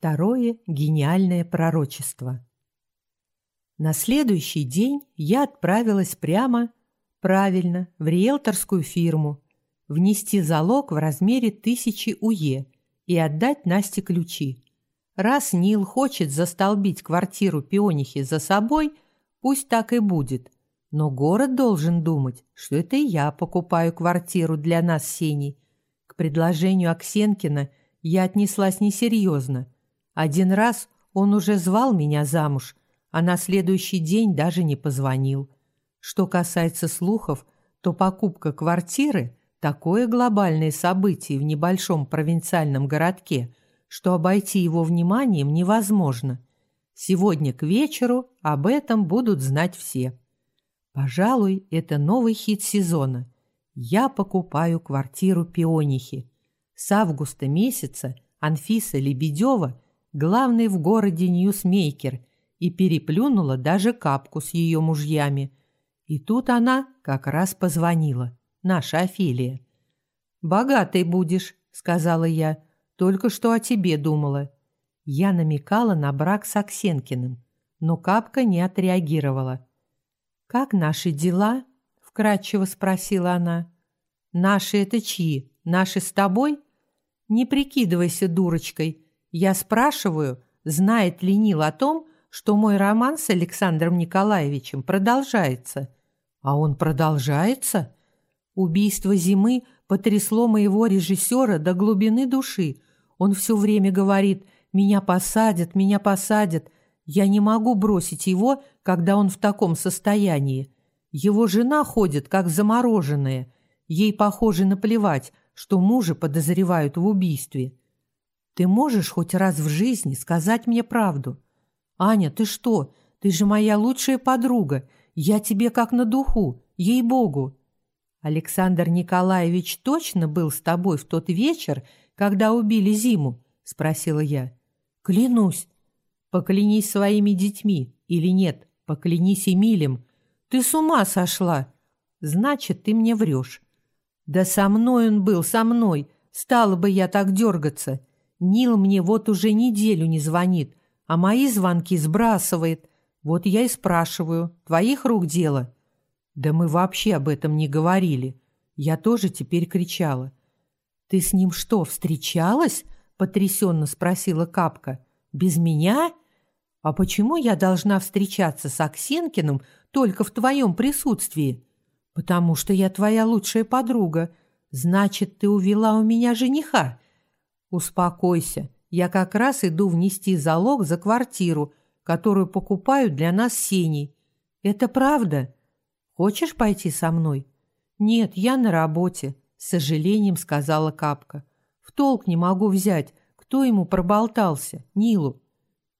Второе гениальное пророчество. На следующий день я отправилась прямо, правильно, в риэлторскую фирму, внести залог в размере тысячи УЕ и отдать Насте ключи. Раз Нил хочет застолбить квартиру пионихи за собой, пусть так и будет. Но город должен думать, что это я покупаю квартиру для нас Сеней. К предложению Аксенкина я отнеслась несерьезно – один раз он уже звал меня замуж, а на следующий день даже не позвонил. Что касается слухов, то покупка квартиры – такое глобальное событие в небольшом провинциальном городке, что обойти его вниманием невозможно. Сегодня к вечеру об этом будут знать все. Пожалуй, это новый хит сезона. Я покупаю квартиру пионихи. С августа месяца Анфиса Лебедева – главный в городе ньюсмейкер, и переплюнула даже капку с ее мужьями. И тут она как раз позвонила, наша Офелия. «Богатой будешь», — сказала я, — «только что о тебе думала». Я намекала на брак с Аксенкиным, но капка не отреагировала. «Как наши дела?» — вкратчиво спросила она. «Наши это чьи? Наши с тобой?» «Не прикидывайся дурочкой. Я спрашиваю, знает ли Нил о том, что мой роман с Александром Николаевичем продолжается. А он продолжается? Убийство зимы потрясло моего режиссера до глубины души. Он все время говорит «меня посадят, меня посадят». Я не могу бросить его, когда он в таком состоянии. Его жена ходит, как замороженная. Ей, похоже, наплевать, что мужа подозревают в убийстве. Ты можешь хоть раз в жизни сказать мне правду? Аня, ты что? Ты же моя лучшая подруга. Я тебе как на духу, ей-богу. Александр Николаевич точно был с тобой в тот вечер, когда убили Зиму? Спросила я. Клянусь. Поклянись своими детьми или нет, поклянись Эмилем. Ты с ума сошла. Значит, ты мне врешь. Да со мной он был, со мной. Стала бы я так дергаться. Нил мне вот уже неделю не звонит, а мои звонки сбрасывает. Вот я и спрашиваю, твоих рук дело? Да мы вообще об этом не говорили. Я тоже теперь кричала. Ты с ним что, встречалась? потрясенно спросила Капка. Без меня? А почему я должна встречаться с Аксенкиным только в твоем присутствии? Потому что я твоя лучшая подруга. Значит, ты увела у меня жениха. «Успокойся. Я как раз иду внести залог за квартиру, которую покупаю для нас Сеней. Это правда? Хочешь пойти со мной?» «Нет, я на работе», — с сожалением сказала Капка. «В толк не могу взять, кто ему проболтался, Нилу.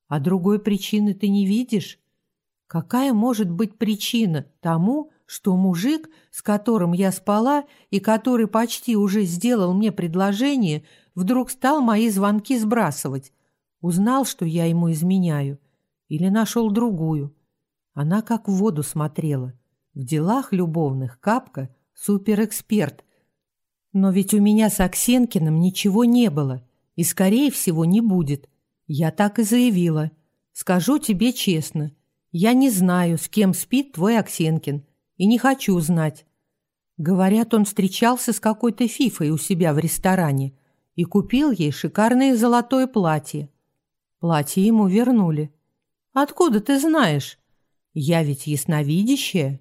А другой причины ты не видишь? Какая может быть причина тому, что мужик, с которым я спала и который почти уже сделал мне предложение, вдруг стал мои звонки сбрасывать. Узнал, что я ему изменяю. Или нашел другую. Она как в воду смотрела. В делах любовных Капка — суперэксперт. Но ведь у меня с Аксенкиным ничего не было. И, скорее всего, не будет. Я так и заявила. Скажу тебе честно. Я не знаю, с кем спит твой Аксенкин. И не хочу знать. Говорят, он встречался с какой-то фифой у себя в ресторане и купил ей шикарное золотое платье. Платье ему вернули. «Откуда ты знаешь?» «Я ведь ясновидящая».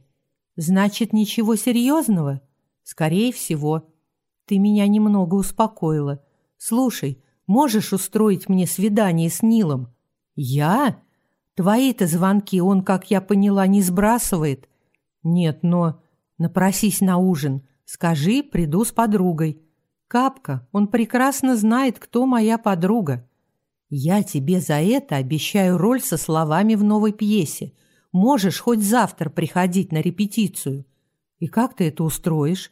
«Значит, ничего серьезного?» «Скорее всего». «Ты меня немного успокоила. Слушай, можешь устроить мне свидание с Нилом?» «Я?» «Твои-то звонки он, как я поняла, не сбрасывает». «Нет, но...» «Напросись на ужин. Скажи, приду с подругой». Капка, он прекрасно знает, кто моя подруга. Я тебе за это обещаю роль со словами в новой пьесе. Можешь хоть завтра приходить на репетицию. И как ты это устроишь?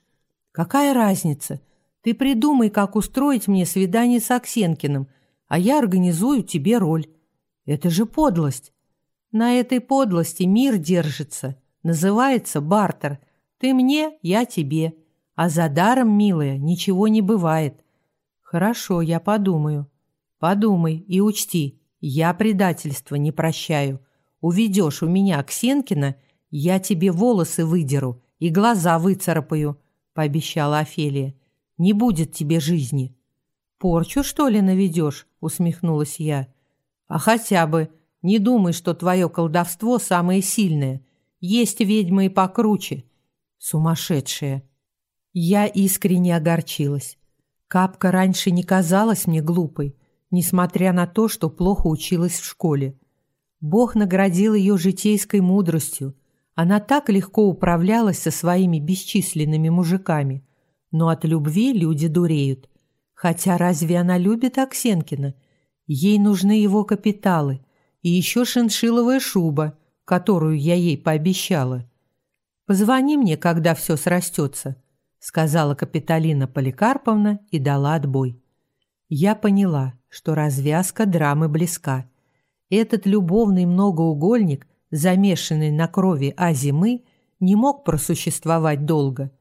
Какая разница? Ты придумай, как устроить мне свидание с Аксенкиным, а я организую тебе роль. Это же подлость. На этой подлости мир держится. Называется бартер. Ты мне, я тебе. А за даром, милая, ничего не бывает. Хорошо, я подумаю. Подумай и учти, я предательства не прощаю. Уведешь у меня Ксенкина, я тебе волосы выдеру и глаза выцарапаю, пообещала Офелия. Не будет тебе жизни. Порчу, что ли, наведешь? усмехнулась я. А хотя бы не думай, что твое колдовство самое сильное. Есть ведьмы и покруче. Сумасшедшая. Я искренне огорчилась. Капка раньше не казалась мне глупой, несмотря на то, что плохо училась в школе. Бог наградил ее житейской мудростью. Она так легко управлялась со своими бесчисленными мужиками. Но от любви люди дуреют. Хотя разве она любит Аксенкина? Ей нужны его капиталы и еще шиншиловая шуба, которую я ей пообещала. «Позвони мне, когда все срастется», — сказала Капитолина Поликарповна и дала отбой. Я поняла, что развязка драмы близка. Этот любовный многоугольник, замешанный на крови Азимы, не мог просуществовать долго.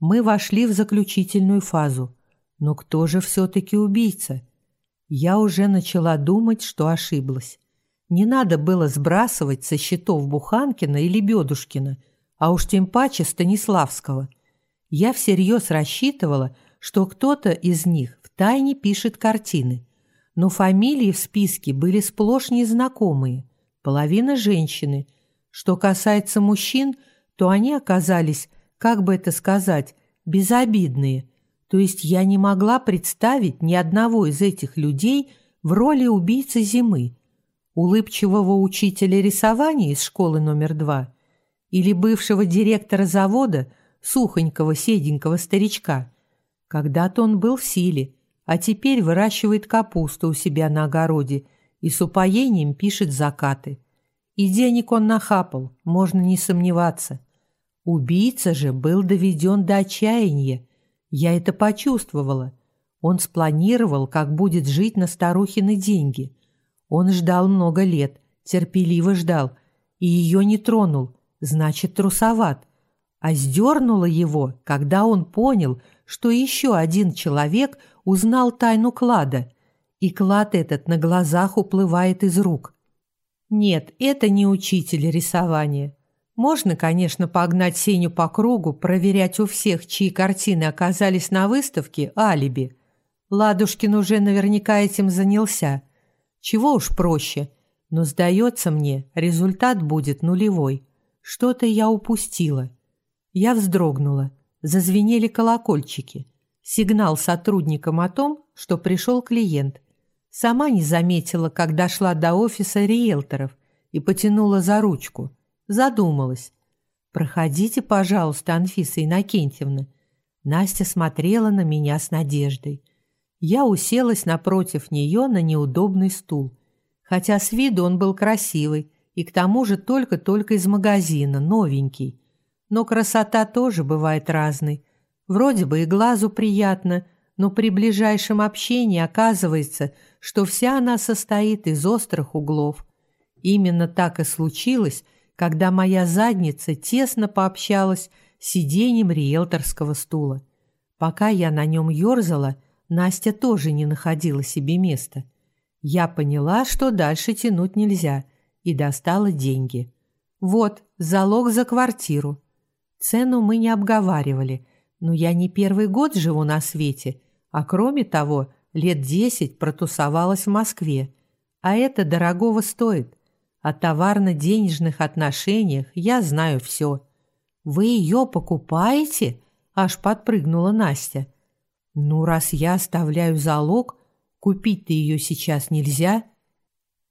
Мы вошли в заключительную фазу. Но кто же все-таки убийца? Я уже начала думать, что ошиблась. Не надо было сбрасывать со счетов Буханкина или Бедушкина, а уж тем паче Станиславского. Я всерьез рассчитывала, что кто-то из них втайне пишет картины. Но фамилии в списке были сплошь незнакомые, половина женщины. Что касается мужчин, то они оказались, как бы это сказать, безобидные. То есть я не могла представить ни одного из этих людей в роли убийцы зимы, улыбчивого учителя рисования из школы номер два или бывшего директора завода, сухонького седенького старичка. Когда-то он был в силе, а теперь выращивает капусту у себя на огороде и с упоением пишет закаты. И денег он нахапал, можно не сомневаться. Убийца же был доведен до отчаяния. Я это почувствовала. Он спланировал, как будет жить на старухины деньги – он ждал много лет, терпеливо ждал, и ее не тронул, значит, трусоват. А сдернуло его, когда он понял, что еще один человек узнал тайну клада, и клад этот на глазах уплывает из рук. Нет, это не учитель рисования. Можно, конечно, погнать Сеню по кругу, проверять у всех, чьи картины оказались на выставке, алиби. Ладушкин уже наверняка этим занялся – чего уж проще, но, сдается мне, результат будет нулевой. Что-то я упустила. Я вздрогнула. Зазвенели колокольчики. Сигнал сотрудникам о том, что пришел клиент. Сама не заметила, как дошла до офиса риэлторов и потянула за ручку. Задумалась. «Проходите, пожалуйста, Анфиса Иннокентьевна». Настя смотрела на меня с надеждой. Я уселась напротив нее на неудобный стул, хотя с виду он был красивый и к тому же только-только из магазина, новенький. Но красота тоже бывает разной. Вроде бы и глазу приятно, но при ближайшем общении оказывается, что вся она состоит из острых углов. Именно так и случилось, когда моя задница тесно пообщалась с сиденьем риэлторского стула. Пока я на нем ерзала, Настя тоже не находила себе места. Я поняла, что дальше тянуть нельзя, и достала деньги. Вот, залог за квартиру. Цену мы не обговаривали, но я не первый год живу на свете, а кроме того, лет десять протусовалась в Москве. А это дорогого стоит. О товарно-денежных отношениях я знаю все. «Вы ее покупаете?» – аж подпрыгнула Настя. Ну, раз я оставляю залог, купить-то ее сейчас нельзя.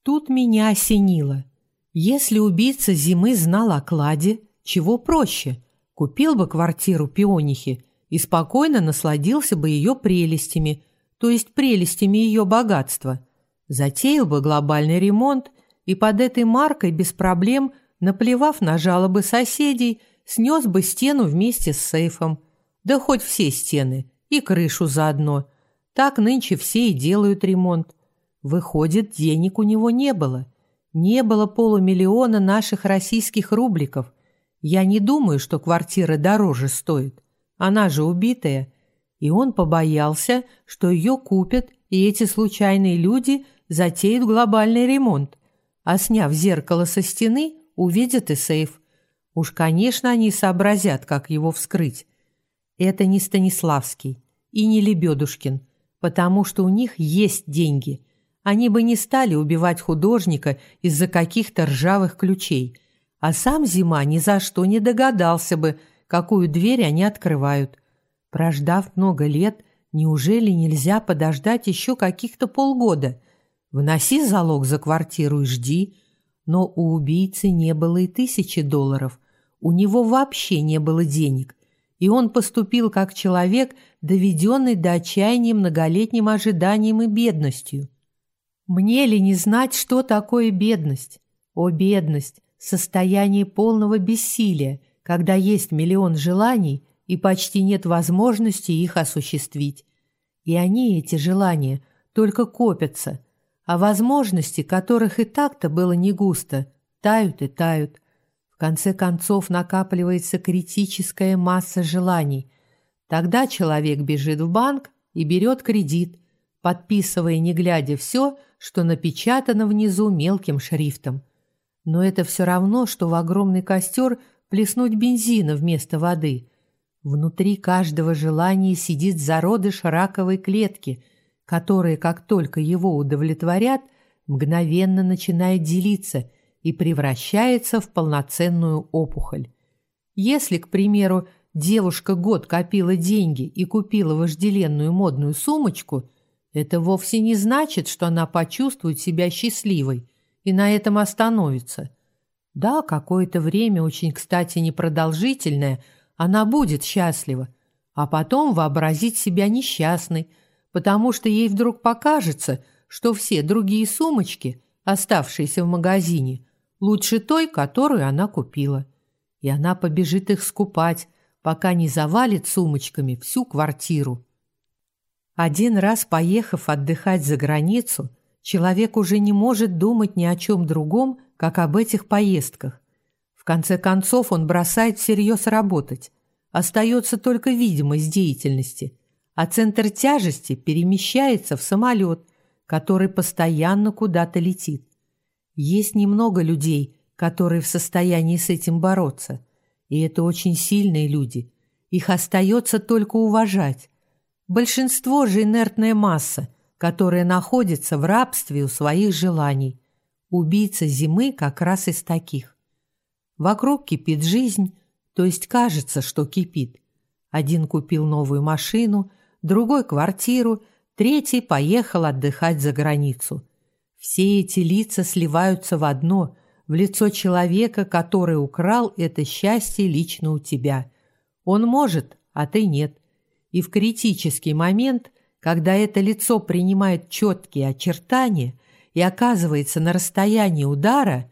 Тут меня осенило. Если убийца зимы знал о кладе, чего проще? Купил бы квартиру пионихи и спокойно насладился бы ее прелестями, то есть прелестями ее богатства. Затеял бы глобальный ремонт и под этой маркой без проблем, наплевав на жалобы соседей, снес бы стену вместе с сейфом. Да хоть все стены – и крышу заодно. Так нынче все и делают ремонт. Выходит, денег у него не было. Не было полумиллиона наших российских рубликов. Я не думаю, что квартира дороже стоит. Она же убитая. И он побоялся, что ее купят, и эти случайные люди затеют глобальный ремонт. А сняв зеркало со стены, увидят и сейф. Уж, конечно, они сообразят, как его вскрыть. Это не Станиславский и не Лебедушкин, потому что у них есть деньги. Они бы не стали убивать художника из-за каких-то ржавых ключей. А сам Зима ни за что не догадался бы, какую дверь они открывают. Прождав много лет, неужели нельзя подождать еще каких-то полгода? Вноси залог за квартиру и жди. Но у убийцы не было и тысячи долларов. У него вообще не было денег и он поступил как человек, доведенный до отчаяния многолетним ожиданием и бедностью. Мне ли не знать, что такое бедность? О, бедность! Состояние полного бессилия, когда есть миллион желаний и почти нет возможности их осуществить. И они, эти желания, только копятся, а возможности, которых и так-то было не густо, тают и тают конце концов накапливается критическая масса желаний. Тогда человек бежит в банк и берет кредит, подписывая, не глядя, все, что напечатано внизу мелким шрифтом. Но это все равно, что в огромный костер плеснуть бензина вместо воды. Внутри каждого желания сидит зародыш раковой клетки, которая, как только его удовлетворят, мгновенно начинает делиться – и превращается в полноценную опухоль. Если, к примеру, девушка год копила деньги и купила вожделенную модную сумочку, это вовсе не значит, что она почувствует себя счастливой и на этом остановится. Да, какое-то время, очень, кстати, непродолжительное, она будет счастлива, а потом вообразить себя несчастной, потому что ей вдруг покажется, что все другие сумочки, оставшиеся в магазине, лучше той, которую она купила. И она побежит их скупать, пока не завалит сумочками всю квартиру. Один раз поехав отдыхать за границу, человек уже не может думать ни о чем другом, как об этих поездках. В конце концов он бросает всерьез работать. Остается только видимость деятельности, а центр тяжести перемещается в самолет, который постоянно куда-то летит. Есть немного людей, которые в состоянии с этим бороться, и это очень сильные люди. Их остается только уважать. Большинство же инертная масса, которая находится в рабстве у своих желаний. Убийца зимы как раз из таких. Вокруг кипит жизнь, то есть кажется, что кипит. Один купил новую машину, другой квартиру, третий поехал отдыхать за границу – все эти лица сливаются в одно, в лицо человека, который украл это счастье лично у тебя. Он может, а ты нет. И в критический момент, когда это лицо принимает четкие очертания и оказывается на расстоянии удара...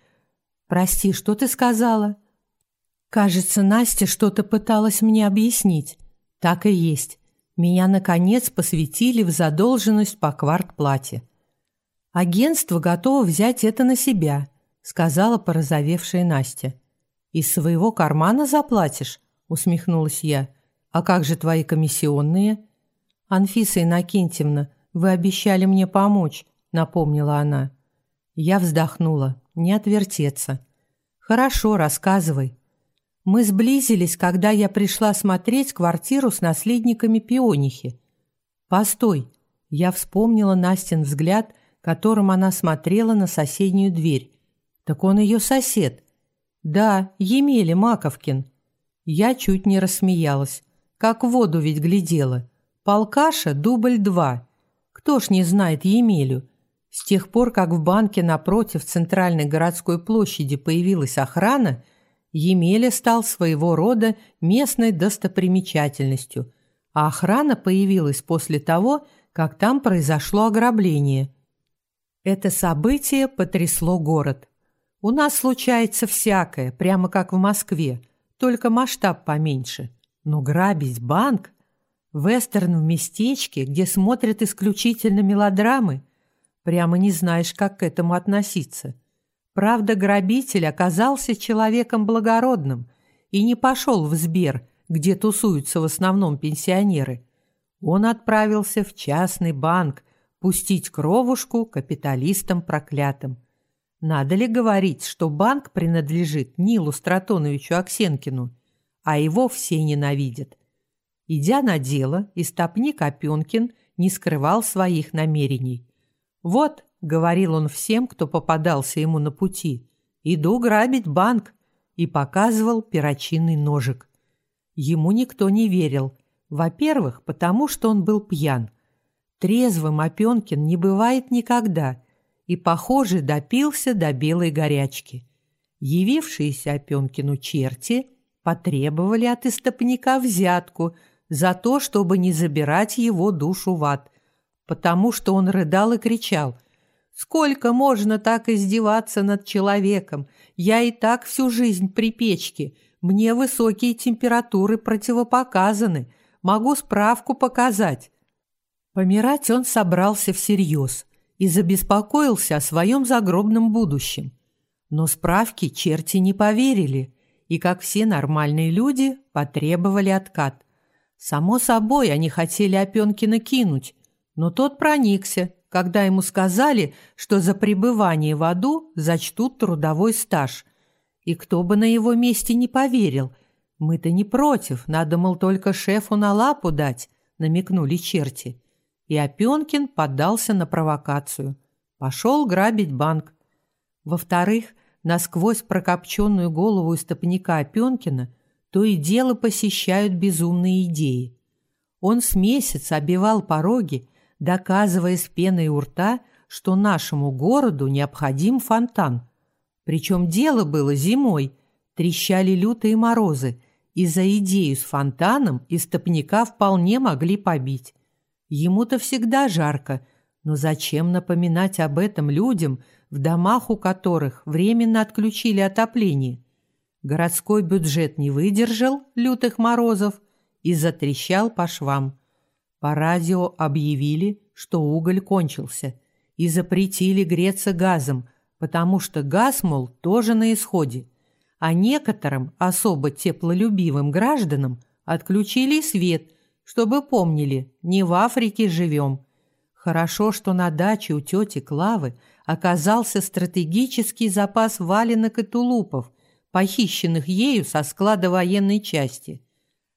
Прости, что ты сказала? Кажется, Настя что-то пыталась мне объяснить. Так и есть. Меня, наконец, посвятили в задолженность по квартплате. «Агентство готово взять это на себя», — сказала порозовевшая Настя. «Из своего кармана заплатишь?» — усмехнулась я. «А как же твои комиссионные?» «Анфиса Иннокентьевна, вы обещали мне помочь», — напомнила она. Я вздохнула. Не отвертеться. «Хорошо, рассказывай». Мы сблизились, когда я пришла смотреть квартиру с наследниками пионихи. «Постой!» Я вспомнила Настин взгляд, которым она смотрела на соседнюю дверь. Так он ее сосед. Да, Емеля Маковкин. Я чуть не рассмеялась. Как в воду ведь глядела. Полкаша дубль два. Кто ж не знает Емелю? С тех пор, как в банке напротив центральной городской площади появилась охрана, Емеля стал своего рода местной достопримечательностью, а охрана появилась после того, как там произошло ограбление – это событие потрясло город. У нас случается всякое, прямо как в Москве, только масштаб поменьше. Но грабить банк? Вестерн в местечке, где смотрят исключительно мелодрамы? Прямо не знаешь, как к этому относиться. Правда, грабитель оказался человеком благородным и не пошел в Сбер, где тусуются в основном пенсионеры. Он отправился в частный банк пустить кровушку капиталистам проклятым. Надо ли говорить, что банк принадлежит Нилу Стратоновичу Аксенкину, а его все ненавидят? Идя на дело, истопник Опенкин не скрывал своих намерений. «Вот», — говорил он всем, кто попадался ему на пути, — «иду грабить банк», и показывал перочинный ножик. Ему никто не верил. Во-первых, потому что он был пьян. Трезвым Опенкин не бывает никогда, и, похоже, допился до белой горячки. Явившиеся Опенкину черти потребовали от истопника взятку за то, чтобы не забирать его душу в ад, потому что он рыдал и кричал «Сколько можно так издеваться над человеком? Я и так всю жизнь при печке, мне высокие температуры противопоказаны. Могу справку показать». Помирать он собрался всерьез и забеспокоился о своем загробном будущем. Но справки черти не поверили и, как все нормальные люди, потребовали откат. Само собой, они хотели Опенкина кинуть, но тот проникся, когда ему сказали, что за пребывание в аду зачтут трудовой стаж, и кто бы на его месте не поверил. Мы-то не против, надо, мол, только шефу на лапу дать, намекнули черти. И Опенкин поддался на провокацию. Пошел грабить банк. Во-вторых, насквозь прокопченную голову истопника Опенкина то и дело посещают безумные идеи. Он с месяца обивал пороги, доказывая с пеной у рта, что нашему городу необходим фонтан – причем дело было зимой, трещали лютые морозы, и за идею с фонтаном истопника вполне могли побить. Ему-то всегда жарко, но зачем напоминать об этом людям, в домах у которых временно отключили отопление? Городской бюджет не выдержал лютых морозов и затрещал по швам. По радио объявили, что уголь кончился, и запретили греться газом – потому что газ, мол, тоже на исходе, а некоторым особо теплолюбивым гражданам отключили свет, чтобы помнили, не в Африке живем. Хорошо, что на даче у тети Клавы оказался стратегический запас валенок и тулупов, похищенных ею со склада военной части.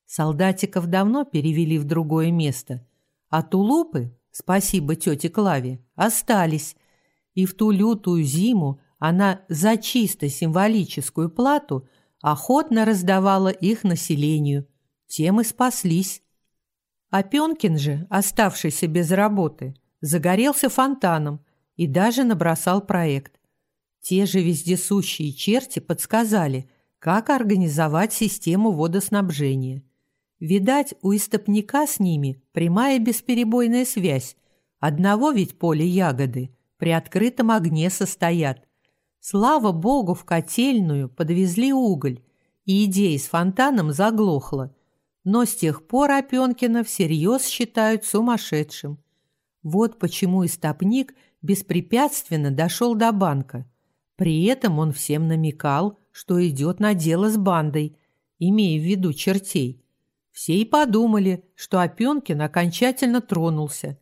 Солдатиков давно перевели в другое место, а тулупы, спасибо тете Клаве, остались, и в ту лютую зиму она за чисто символическую плату охотно раздавала их населению. Тем и спаслись. А Пёнкин же, оставшийся без работы, загорелся фонтаном и даже набросал проект. Те же вездесущие черти подсказали, как организовать систему водоснабжения. Видать, у истопника с ними прямая бесперебойная связь. Одного ведь поля ягоды – при открытом огне состоят. Слава богу, в котельную подвезли уголь, и идея с фонтаном заглохла. Но с тех пор Опенкина всерьез считают сумасшедшим. Вот почему истопник беспрепятственно дошел до банка. При этом он всем намекал, что идет на дело с бандой, имея в виду чертей. Все и подумали, что Опенкин окончательно тронулся.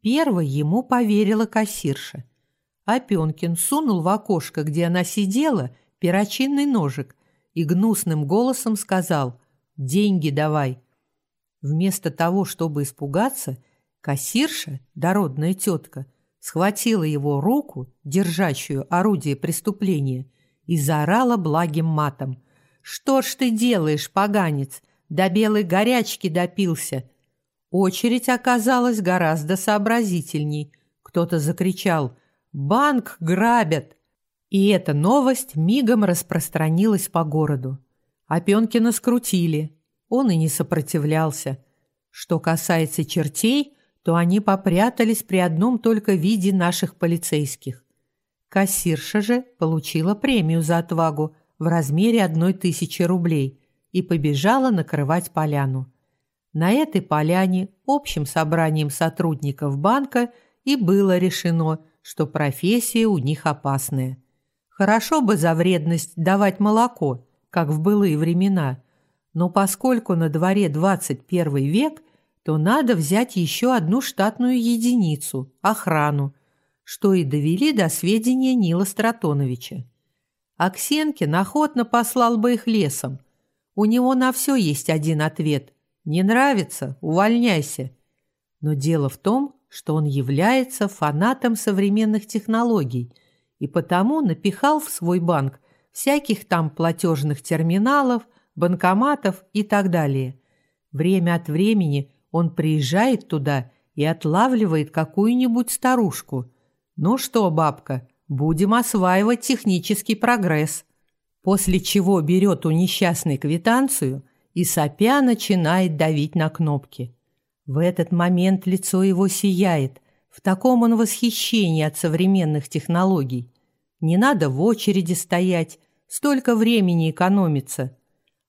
Первой ему поверила кассирша. Опенкин сунул в окошко, где она сидела, перочинный ножик и гнусным голосом сказал «Деньги давай». Вместо того, чтобы испугаться, кассирша, дородная тетка, схватила его руку, держащую орудие преступления, и заорала благим матом. «Что ж ты делаешь, поганец? До белой горячки допился. Очередь оказалась гораздо сообразительней. Кто-то закричал «Банк грабят!» И эта новость мигом распространилась по городу. Опенкина скрутили. Он и не сопротивлялся. Что касается чертей, то они попрятались при одном только виде наших полицейских. Кассирша же получила премию за отвагу в размере одной тысячи рублей и побежала накрывать поляну. На этой поляне общим собранием сотрудников банка и было решено, что профессия у них опасная. Хорошо бы за вредность давать молоко, как в былые времена, но поскольку на дворе 21 век, то надо взять еще одну штатную единицу – охрану, что и довели до сведения Нила Стратоновича. Аксенкин охотно послал бы их лесом. У него на все есть один ответ – не нравится – увольняйся. Но дело в том, что он является фанатом современных технологий и потому напихал в свой банк всяких там платежных терминалов, банкоматов и так далее. Время от времени он приезжает туда и отлавливает какую-нибудь старушку. «Ну что, бабка, будем осваивать технический прогресс». После чего берет у несчастной квитанцию и сопя начинает давить на кнопки. В этот момент лицо его сияет. В таком он восхищении от современных технологий. Не надо в очереди стоять, столько времени экономится.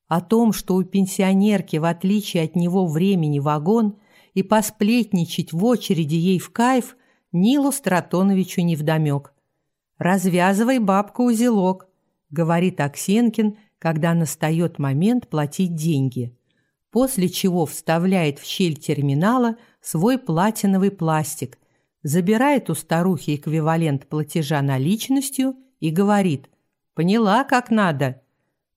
О том, что у пенсионерки, в отличие от него, времени вагон, и посплетничать в очереди ей в кайф, Нилу Стратоновичу невдомек. «Развязывай, бабка, узелок», — говорит Аксенкин, когда настает момент платить деньги после чего вставляет в щель терминала свой платиновый пластик, забирает у старухи эквивалент платежа наличностью и говорит «Поняла, как надо».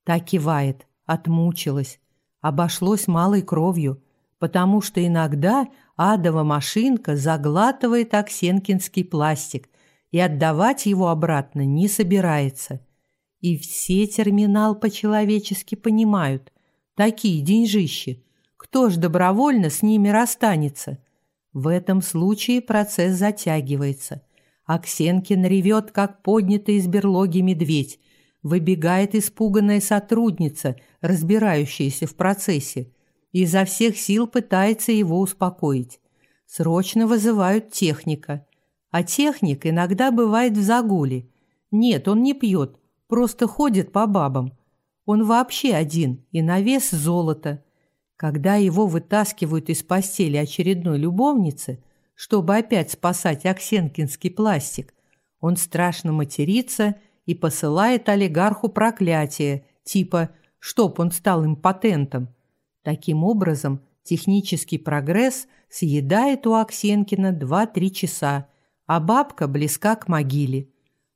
Так кивает, отмучилась, обошлось малой кровью, потому что иногда адова машинка заглатывает оксенкинский пластик и отдавать его обратно не собирается. И все терминал по-человечески понимают – Такие деньжищи. Кто ж добровольно с ними расстанется? В этом случае процесс затягивается. Аксенкин ревет, как поднятый из берлоги медведь. Выбегает испуганная сотрудница, разбирающаяся в процессе. И изо всех сил пытается его успокоить. Срочно вызывают техника. А техник иногда бывает в загуле. Нет, он не пьет, просто ходит по бабам. Он вообще один и на вес золота. Когда его вытаскивают из постели очередной любовницы, чтобы опять спасать оксенкинский пластик, он страшно матерится и посылает олигарху проклятие, типа «чтоб он стал импотентом». Таким образом, технический прогресс съедает у Аксенкина 2-3 часа, а бабка близка к могиле.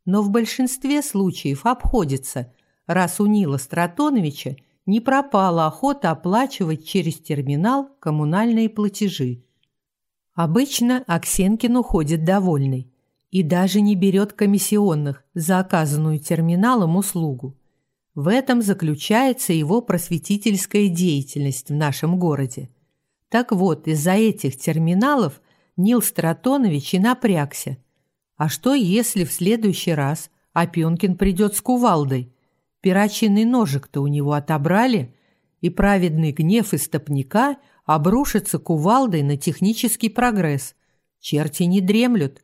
Но в большинстве случаев обходится – раз у Нила Стратоновича не пропала охота оплачивать через терминал коммунальные платежи. Обычно Аксенкин уходит довольный и даже не берет комиссионных за оказанную терминалом услугу. В этом заключается его просветительская деятельность в нашем городе. Так вот, из-за этих терминалов Нил Стратонович и напрягся. А что, если в следующий раз Опенкин придет с кувалдой? Перочинный ножик-то у него отобрали, и праведный гнев истопника обрушится кувалдой на технический прогресс. Черти не дремлют.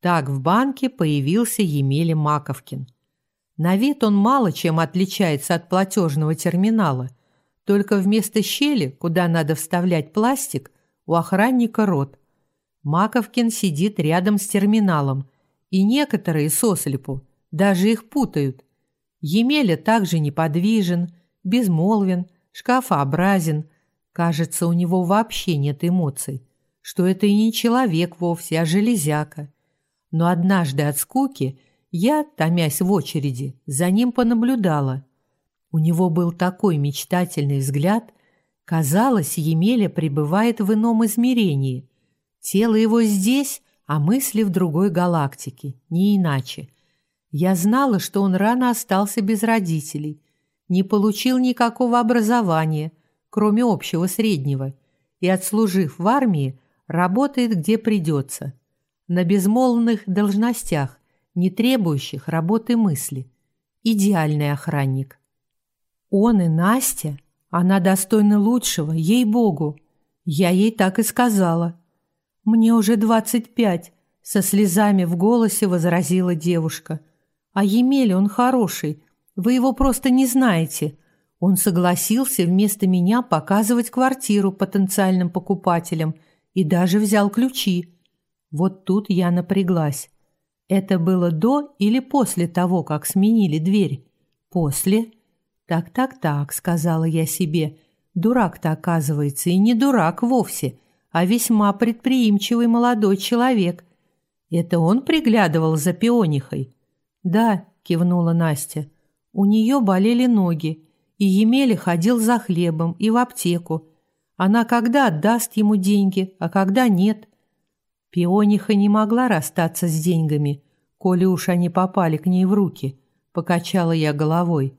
Так в банке появился Емеля Маковкин. На вид он мало чем отличается от платежного терминала, только вместо щели, куда надо вставлять пластик, у охранника рот. Маковкин сидит рядом с терминалом, и некоторые сослепу даже их путают. Емеля также неподвижен, безмолвен, шкафообразен. Кажется, у него вообще нет эмоций, что это и не человек вовсе, а железяка. Но однажды от скуки я, томясь в очереди, за ним понаблюдала. У него был такой мечтательный взгляд. Казалось, Емеля пребывает в ином измерении. Тело его здесь, а мысли в другой галактике, не иначе – я знала, что он рано остался без родителей, не получил никакого образования, кроме общего среднего, и, отслужив в армии, работает где придется, на безмолвных должностях, не требующих работы мысли. Идеальный охранник. Он и Настя, она достойна лучшего, ей-богу. Я ей так и сказала. Мне уже двадцать пять, со слезами в голосе возразила девушка – а Емеля он хороший, вы его просто не знаете. Он согласился вместо меня показывать квартиру потенциальным покупателям и даже взял ключи. Вот тут я напряглась. Это было до или после того, как сменили дверь? После. Так-так-так, сказала я себе. Дурак-то, оказывается, и не дурак вовсе, а весьма предприимчивый молодой человек. Это он приглядывал за пионихой? Да, кивнула Настя. У нее болели ноги, и Емеля ходил за хлебом и в аптеку. Она когда отдаст ему деньги, а когда нет. Пиониха не могла расстаться с деньгами, коли уж они попали к ней в руки, покачала я головой.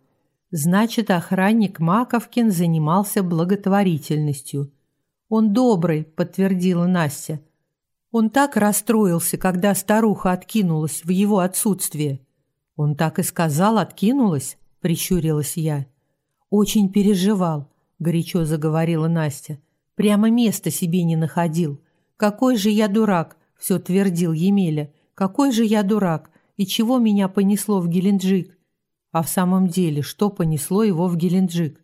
Значит, охранник Маковкин занимался благотворительностью. Он добрый, подтвердила Настя. Он так расстроился, когда старуха откинулась в его отсутствие. Он так и сказал, откинулась, прищурилась я. Очень переживал, горячо заговорила Настя. Прямо места себе не находил. Какой же я дурак, все твердил Емеля. Какой же я дурак, и чего меня понесло в Геленджик? А в самом деле, что понесло его в Геленджик?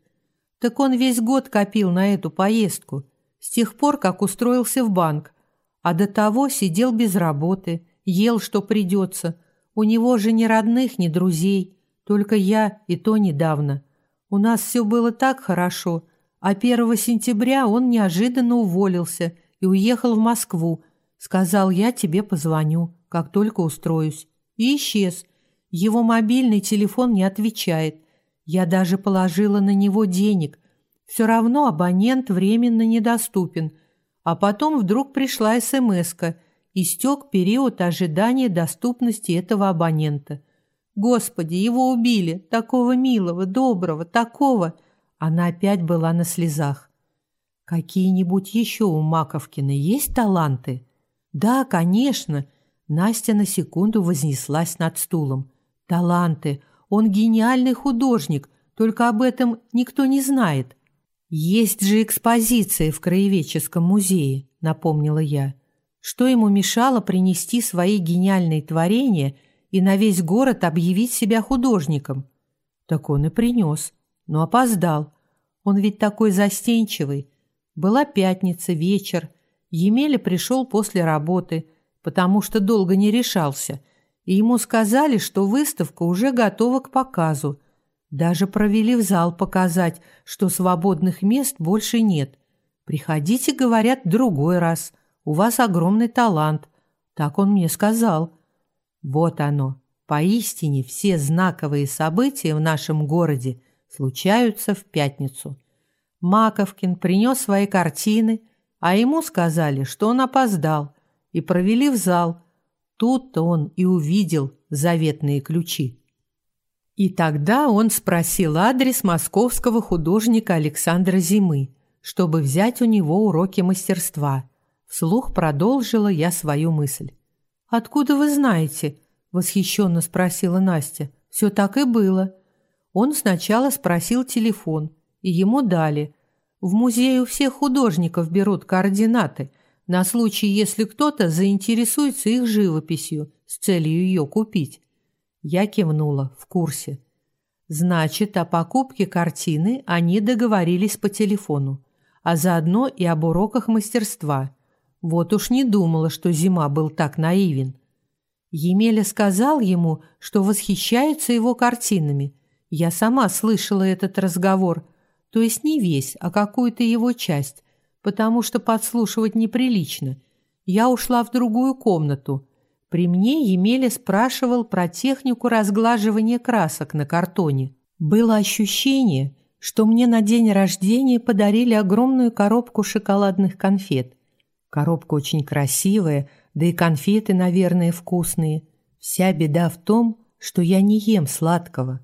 Так он весь год копил на эту поездку, с тех пор, как устроился в банк, а до того сидел без работы, ел, что придется. У него же ни родных, ни друзей, только я и то недавно. У нас все было так хорошо, а 1 сентября он неожиданно уволился и уехал в Москву. Сказал, я тебе позвоню, как только устроюсь. И исчез – его мобильный телефон не отвечает. Я даже положила на него денег. Все равно абонент временно недоступен. А потом вдруг пришла СМС-ка. Истек период ожидания доступности этого абонента. Господи, его убили, такого милого, доброго, такого. Она опять была на слезах. Какие-нибудь еще у Маковкина есть таланты? Да, конечно. Настя на секунду вознеслась над стулом. Таланты. Он гениальный художник, только об этом никто не знает. Есть же экспозиция в краеведческом музее, напомнила я. Что ему мешало принести свои гениальные творения и на весь город объявить себя художником? Так он и принес, но опоздал. Он ведь такой застенчивый. Была пятница, вечер. Емеля пришел после работы, потому что долго не решался – и ему сказали, что выставка уже готова к показу. Даже провели в зал показать, что свободных мест больше нет. Приходите, говорят, другой раз. У вас огромный талант. Так он мне сказал. Вот оно. Поистине все знаковые события в нашем городе случаются в пятницу. Маковкин принес свои картины, а ему сказали, что он опоздал, и провели в зал – Тут-то он и увидел заветные ключи. И тогда он спросил адрес московского художника Александра Зимы, чтобы взять у него уроки мастерства. Вслух продолжила я свою мысль. «Откуда вы знаете?» – восхищенно спросила Настя. «Все так и было». Он сначала спросил телефон, и ему дали. В музее у всех художников берут координаты – на случай, если кто-то заинтересуется их живописью с целью ее купить. Я кивнула, в курсе. Значит, о покупке картины они договорились по телефону, а заодно и об уроках мастерства. Вот уж не думала, что Зима был так наивен. Емеля сказал ему, что восхищается его картинами. Я сама слышала этот разговор, то есть не весь, а какую-то его часть, потому что подслушивать неприлично. Я ушла в другую комнату. При мне Емеля спрашивал про технику разглаживания красок на картоне. Было ощущение, что мне на день рождения подарили огромную коробку шоколадных конфет. Коробка очень красивая, да и конфеты, наверное, вкусные. Вся беда в том, что я не ем сладкого.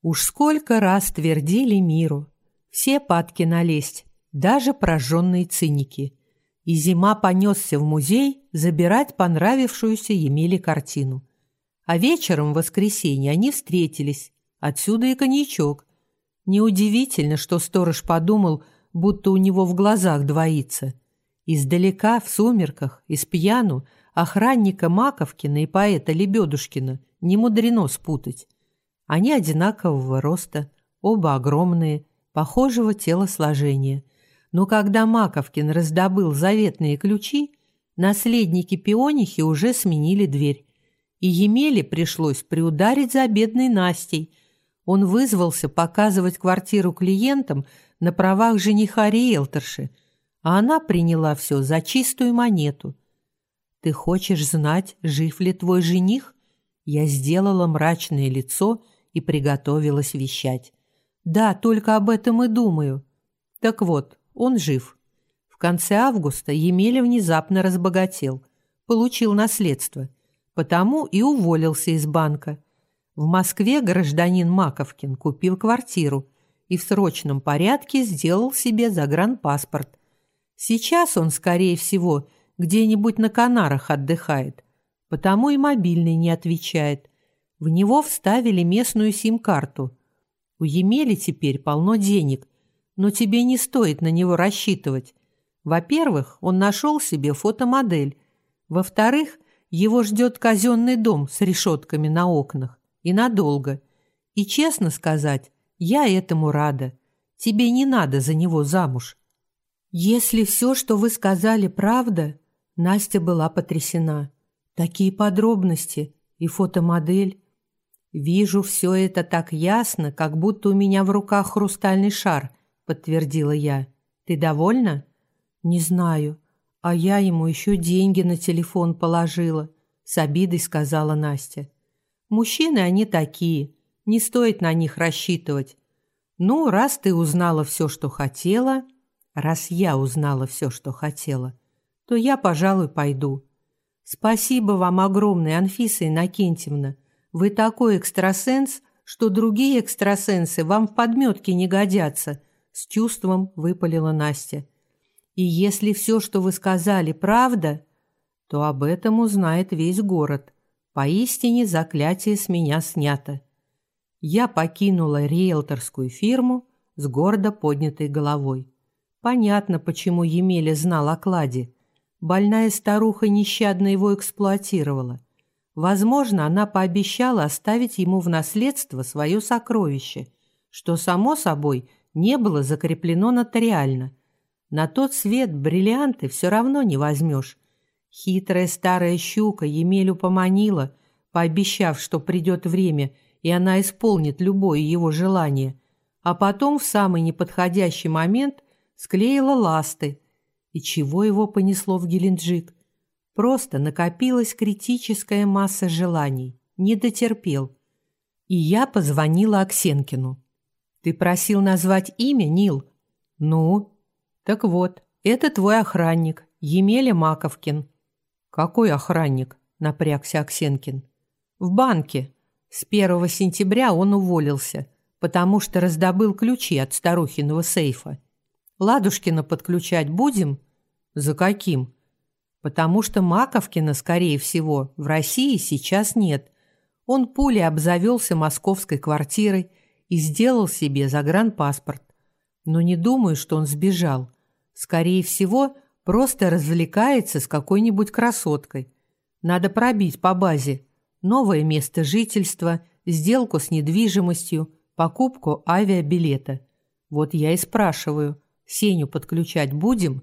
Уж сколько раз твердили миру. Все падки налезть, даже прожженные циники. И зима понесся в музей забирать понравившуюся Емеле картину. А вечером в воскресенье они встретились. Отсюда и коньячок. Неудивительно, что сторож подумал, будто у него в глазах двоится. Издалека, в сумерках, из пьяну, охранника Маковкина и поэта Лебедушкина не мудрено спутать. Они одинакового роста, оба огромные, похожего телосложения – но когда Маковкин раздобыл заветные ключи, наследники пионихи уже сменили дверь. И Емеле пришлось приударить за бедной Настей. Он вызвался показывать квартиру клиентам на правах жениха риэлторши, а она приняла все за чистую монету. «Ты хочешь знать, жив ли твой жених?» Я сделала мрачное лицо и приготовилась вещать. «Да, только об этом и думаю». Так вот, он жив. В конце августа Емеля внезапно разбогател, получил наследство, потому и уволился из банка. В Москве гражданин Маковкин купил квартиру и в срочном порядке сделал себе загранпаспорт. Сейчас он, скорее всего, где-нибудь на Канарах отдыхает, потому и мобильный не отвечает. В него вставили местную сим-карту. У Емели теперь полно денег, но тебе не стоит на него рассчитывать. Во-первых, он нашел себе фотомодель. Во-вторых, его ждет казенный дом с решетками на окнах. И надолго. И честно сказать, я этому рада. Тебе не надо за него замуж. Если все, что вы сказали, правда, Настя была потрясена. Такие подробности и фотомодель. Вижу все это так ясно, как будто у меня в руках хрустальный шар, подтвердила я. Ты довольна? «Не знаю. А я ему еще деньги на телефон положила», — с обидой сказала Настя. «Мужчины они такие. Не стоит на них рассчитывать. Ну, раз ты узнала все, что хотела, раз я узнала все, что хотела, то я, пожалуй, пойду. Спасибо вам огромное, Анфиса Иннокентьевна. Вы такой экстрасенс, что другие экстрасенсы вам в подметке не годятся», — с чувством выпалила Настя. И если все, что вы сказали, правда, то об этом узнает весь город. Поистине заклятие с меня снято. Я покинула риэлторскую фирму с гордо поднятой головой. Понятно, почему Емеля знал о кладе. Больная старуха нещадно его эксплуатировала. Возможно, она пообещала оставить ему в наследство свое сокровище, что, само собой, не было закреплено нотариально – на тот свет бриллианты все равно не возьмешь. Хитрая старая щука Емелю поманила, пообещав, что придет время, и она исполнит любое его желание, а потом в самый неподходящий момент склеила ласты. И чего его понесло в Геленджик? Просто накопилась критическая масса желаний. Не дотерпел. И я позвонила Аксенкину. «Ты просил назвать имя, Нил?» «Ну?» Так вот, это твой охранник, Емеля Маковкин. Какой охранник? напрягся Аксенкин. В банке. С 1 сентября он уволился, потому что раздобыл ключи от старухиного сейфа. Ладушкина подключать будем? За каким? Потому что Маковкина, скорее всего, в России сейчас нет. Он пулей обзавелся московской квартирой и сделал себе загранпаспорт. Но не думаю, что он сбежал. Скорее всего, просто развлекается с какой-нибудь красоткой. Надо пробить по базе. Новое место жительства, сделку с недвижимостью, покупку авиабилета. Вот я и спрашиваю, Сеню подключать будем?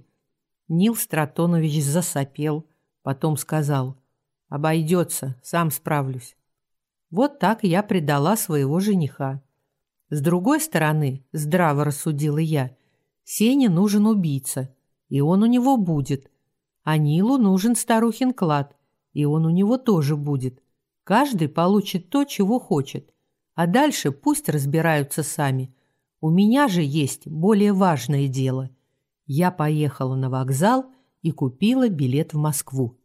Нил Стратонович засопел, потом сказал, обойдется, сам справлюсь. Вот так я предала своего жениха. С другой стороны, здраво рассудила я, Сене нужен убийца, и он у него будет. А Нилу нужен старухин клад, и он у него тоже будет. Каждый получит то, чего хочет. А дальше пусть разбираются сами. У меня же есть более важное дело. Я поехала на вокзал и купила билет в Москву.